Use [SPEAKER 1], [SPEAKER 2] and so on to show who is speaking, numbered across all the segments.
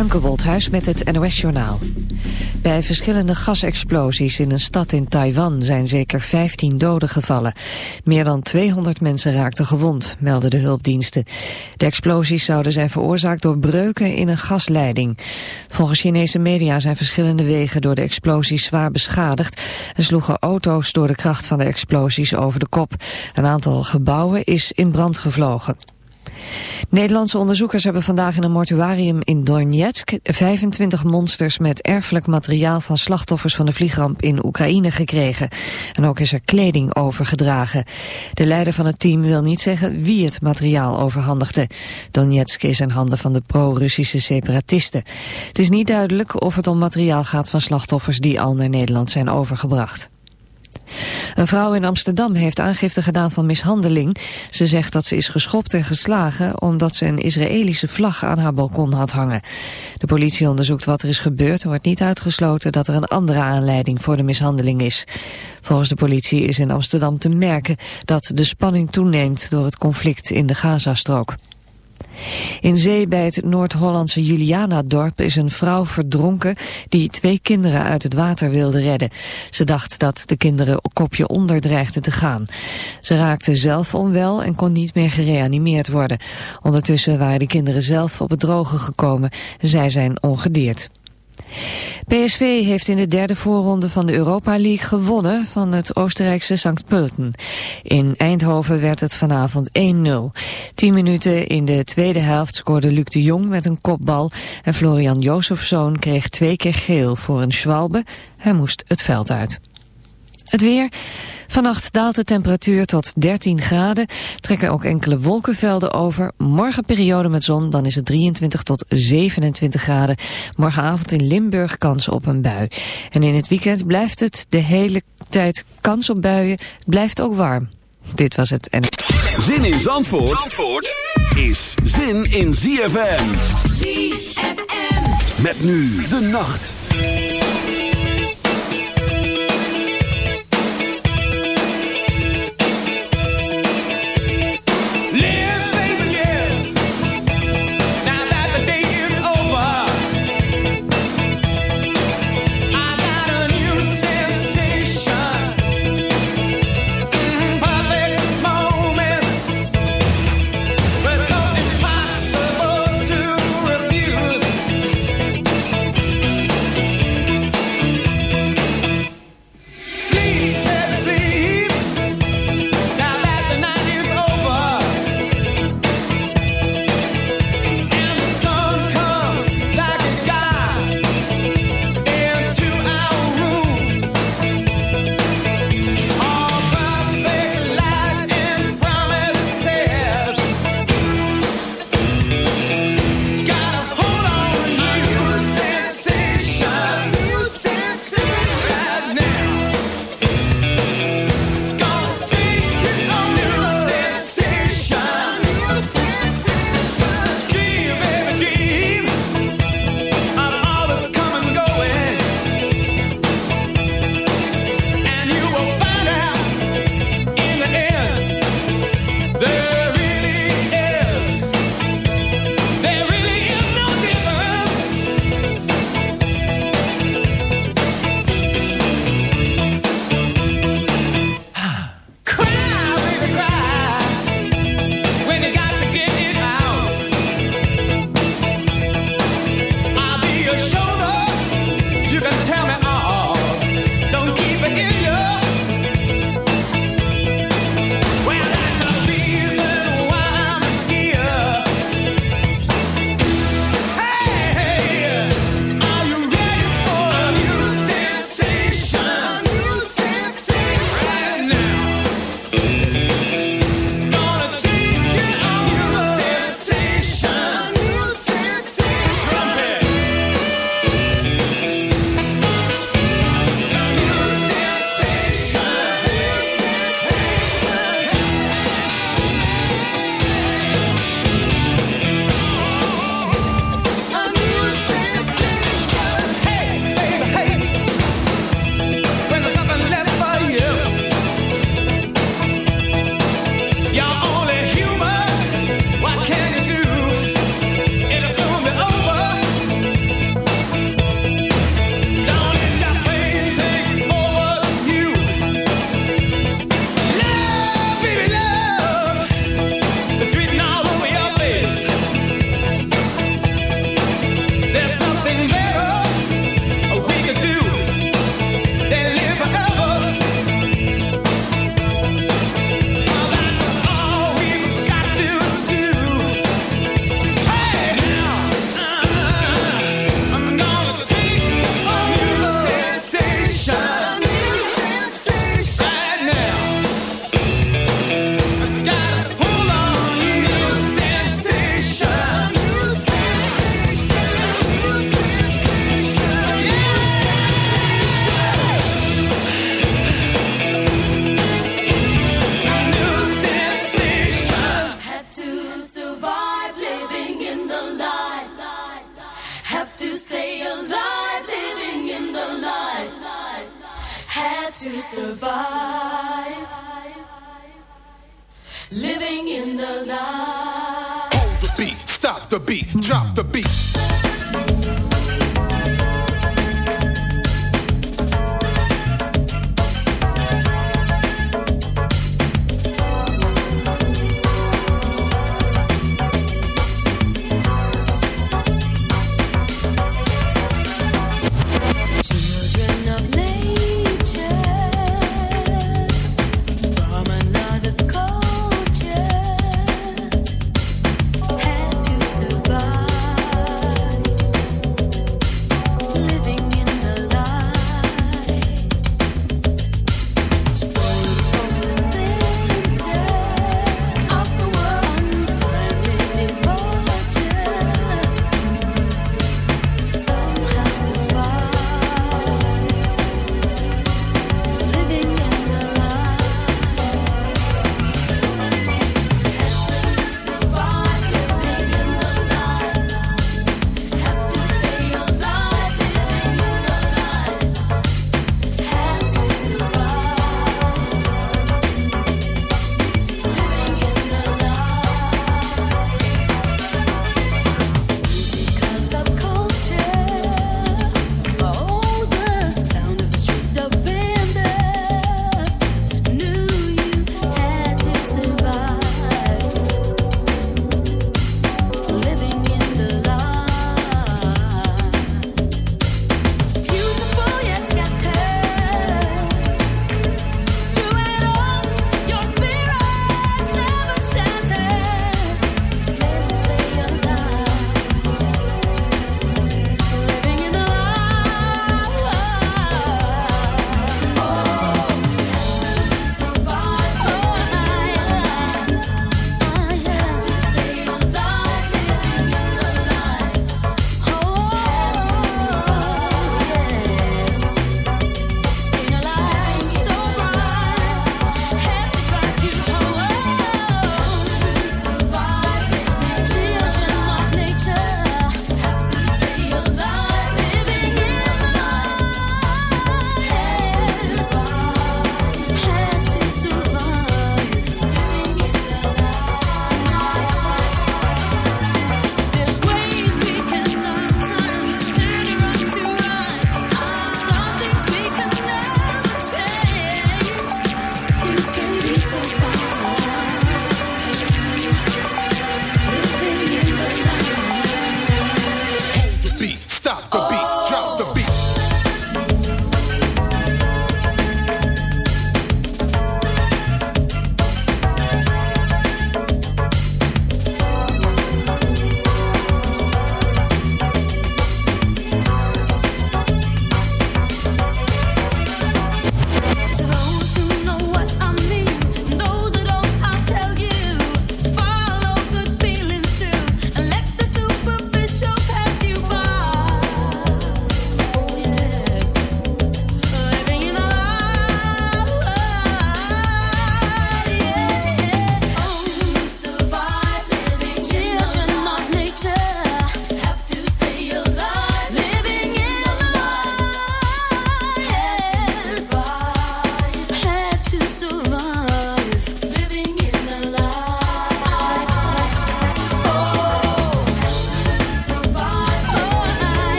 [SPEAKER 1] Femke met het NOS Journaal. Bij verschillende gasexplosies in een stad in Taiwan zijn zeker 15 doden gevallen. Meer dan 200 mensen raakten gewond, melden de hulpdiensten. De explosies zouden zijn veroorzaakt door breuken in een gasleiding. Volgens Chinese media zijn verschillende wegen door de explosies zwaar beschadigd... en sloegen auto's door de kracht van de explosies over de kop. Een aantal gebouwen is in brand gevlogen. Nederlandse onderzoekers hebben vandaag in een mortuarium in Donetsk 25 monsters met erfelijk materiaal van slachtoffers van de vliegramp in Oekraïne gekregen. En ook is er kleding overgedragen. De leider van het team wil niet zeggen wie het materiaal overhandigde. Donetsk is in handen van de pro-Russische separatisten. Het is niet duidelijk of het om materiaal gaat van slachtoffers die al naar Nederland zijn overgebracht. Een vrouw in Amsterdam heeft aangifte gedaan van mishandeling. Ze zegt dat ze is geschopt en geslagen omdat ze een Israëlische vlag aan haar balkon had hangen. De politie onderzoekt wat er is gebeurd en wordt niet uitgesloten dat er een andere aanleiding voor de mishandeling is. Volgens de politie is in Amsterdam te merken dat de spanning toeneemt door het conflict in de Gazastrook. In zee bij het Noord-Hollandse Juliana-dorp is een vrouw verdronken die twee kinderen uit het water wilde redden. Ze dacht dat de kinderen kopje onder dreigden te gaan. Ze raakte zelf onwel en kon niet meer gereanimeerd worden. Ondertussen waren de kinderen zelf op het droge gekomen. Zij zijn ongedeerd. PSV heeft in de derde voorronde van de Europa League gewonnen van het Oostenrijkse St. Pölten. In Eindhoven werd het vanavond 1-0. Tien minuten in de tweede helft scoorde Luc de Jong met een kopbal en Florian Jozefzoon kreeg twee keer geel voor een Schwalbe. Hij moest het veld uit. Het weer. Vannacht daalt de temperatuur tot 13 graden. Trekken ook enkele wolkenvelden over. Morgen periode met zon, dan is het 23 tot 27 graden. Morgenavond in Limburg kans op een bui. En in het weekend blijft het de hele tijd kans op buien. Blijft ook warm. Dit was het. En...
[SPEAKER 2] Zin in Zandvoort, Zandvoort is zin in ZFM. ZFM. Met nu de nacht.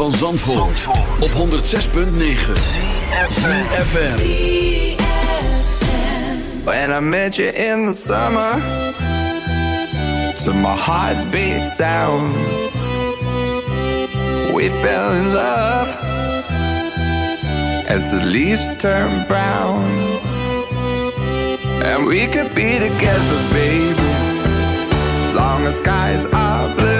[SPEAKER 2] Van Zandvoort, Zandvoort. op 106.9 CFFM
[SPEAKER 3] When I met you in the summer To my heartbeat sound We fell in love As the leaves turn brown. And we could be together, baby As long as skies are blue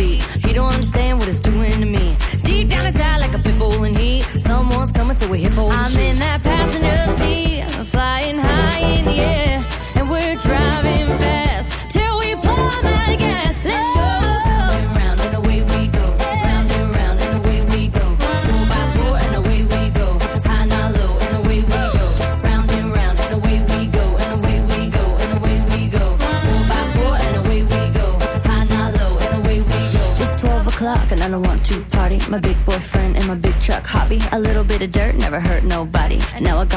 [SPEAKER 4] beat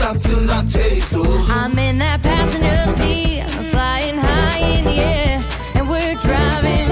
[SPEAKER 5] Stop till I taste so.
[SPEAKER 4] I'm in that passenger seat, I'm flying high in the air, and we're driving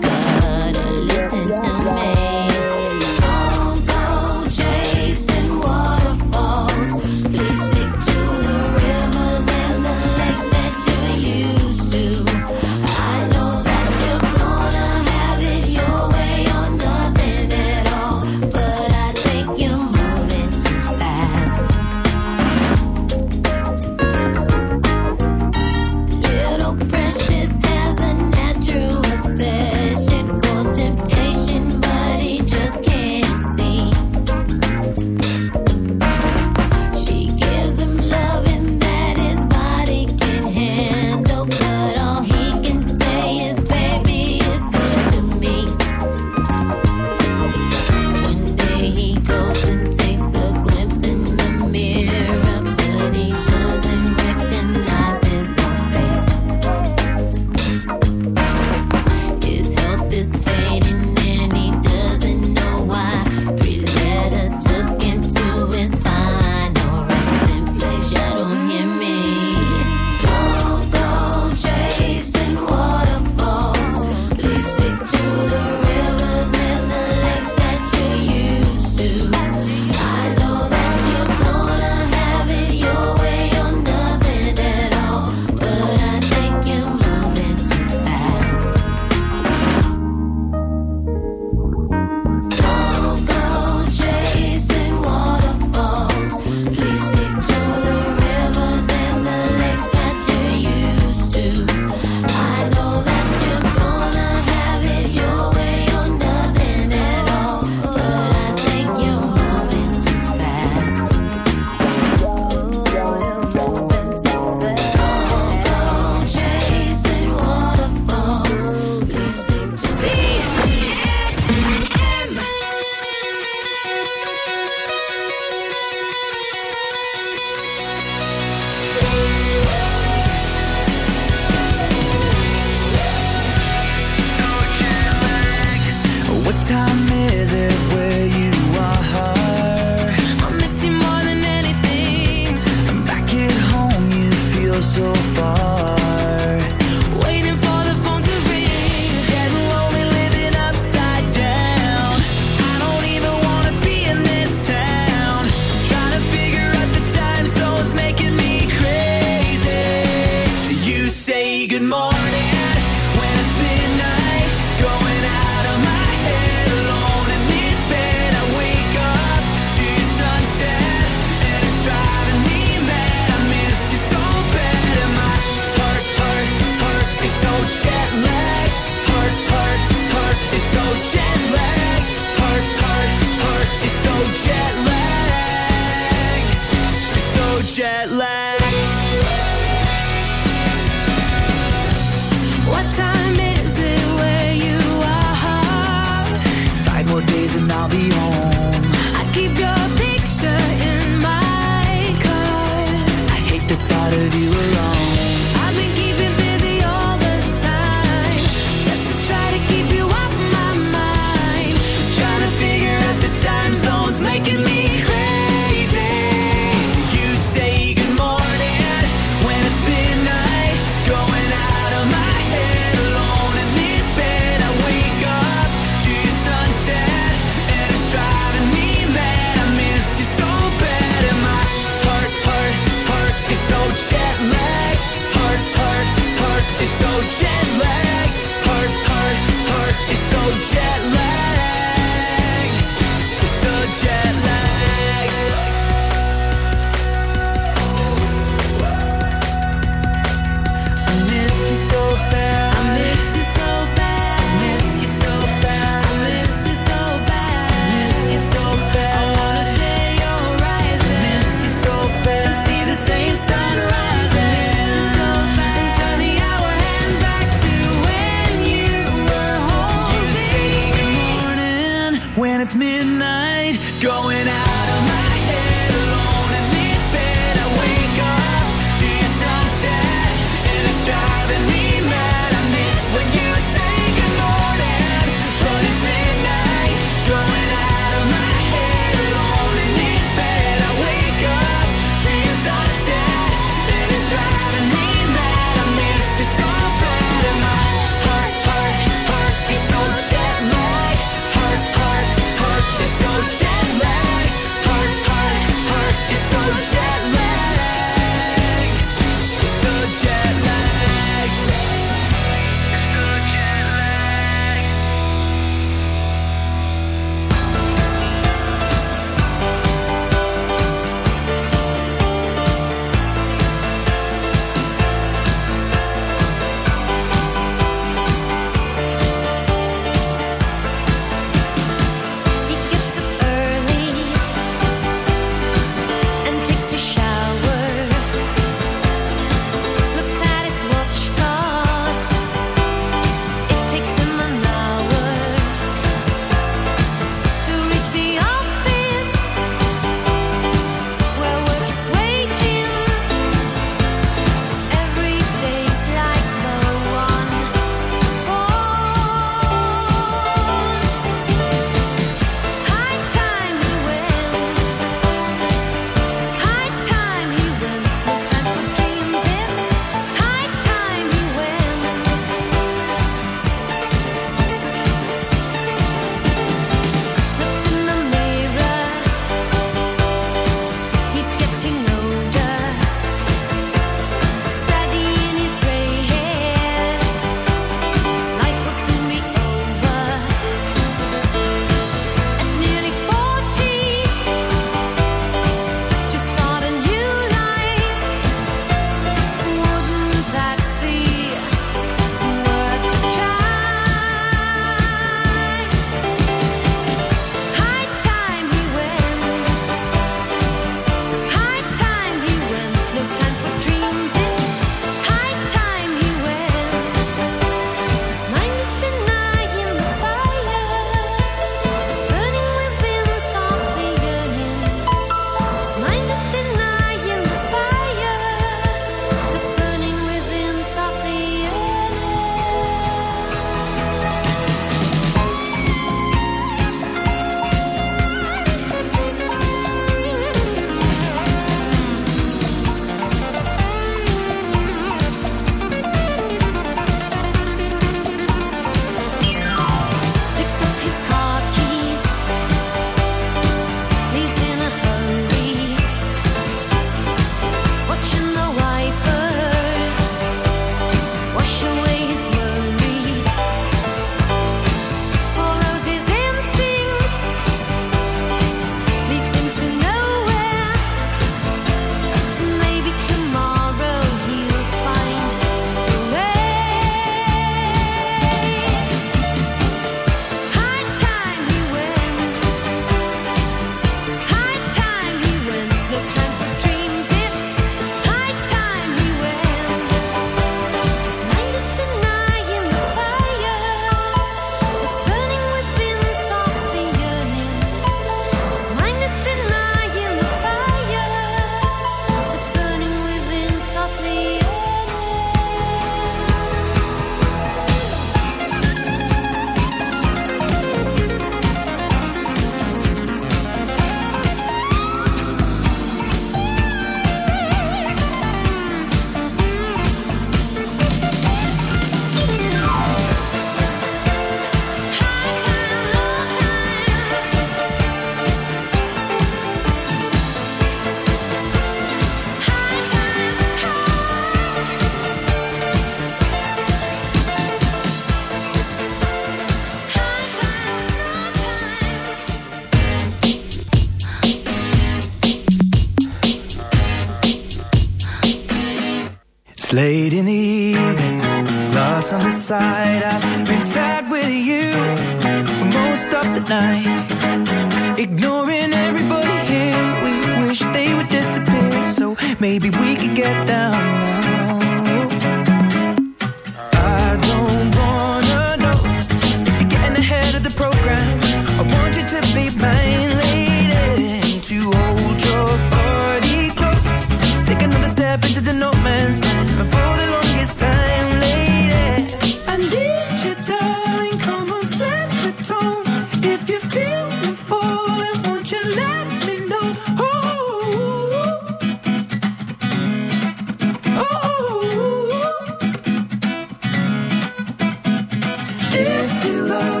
[SPEAKER 6] If you love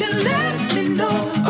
[SPEAKER 6] you let me know?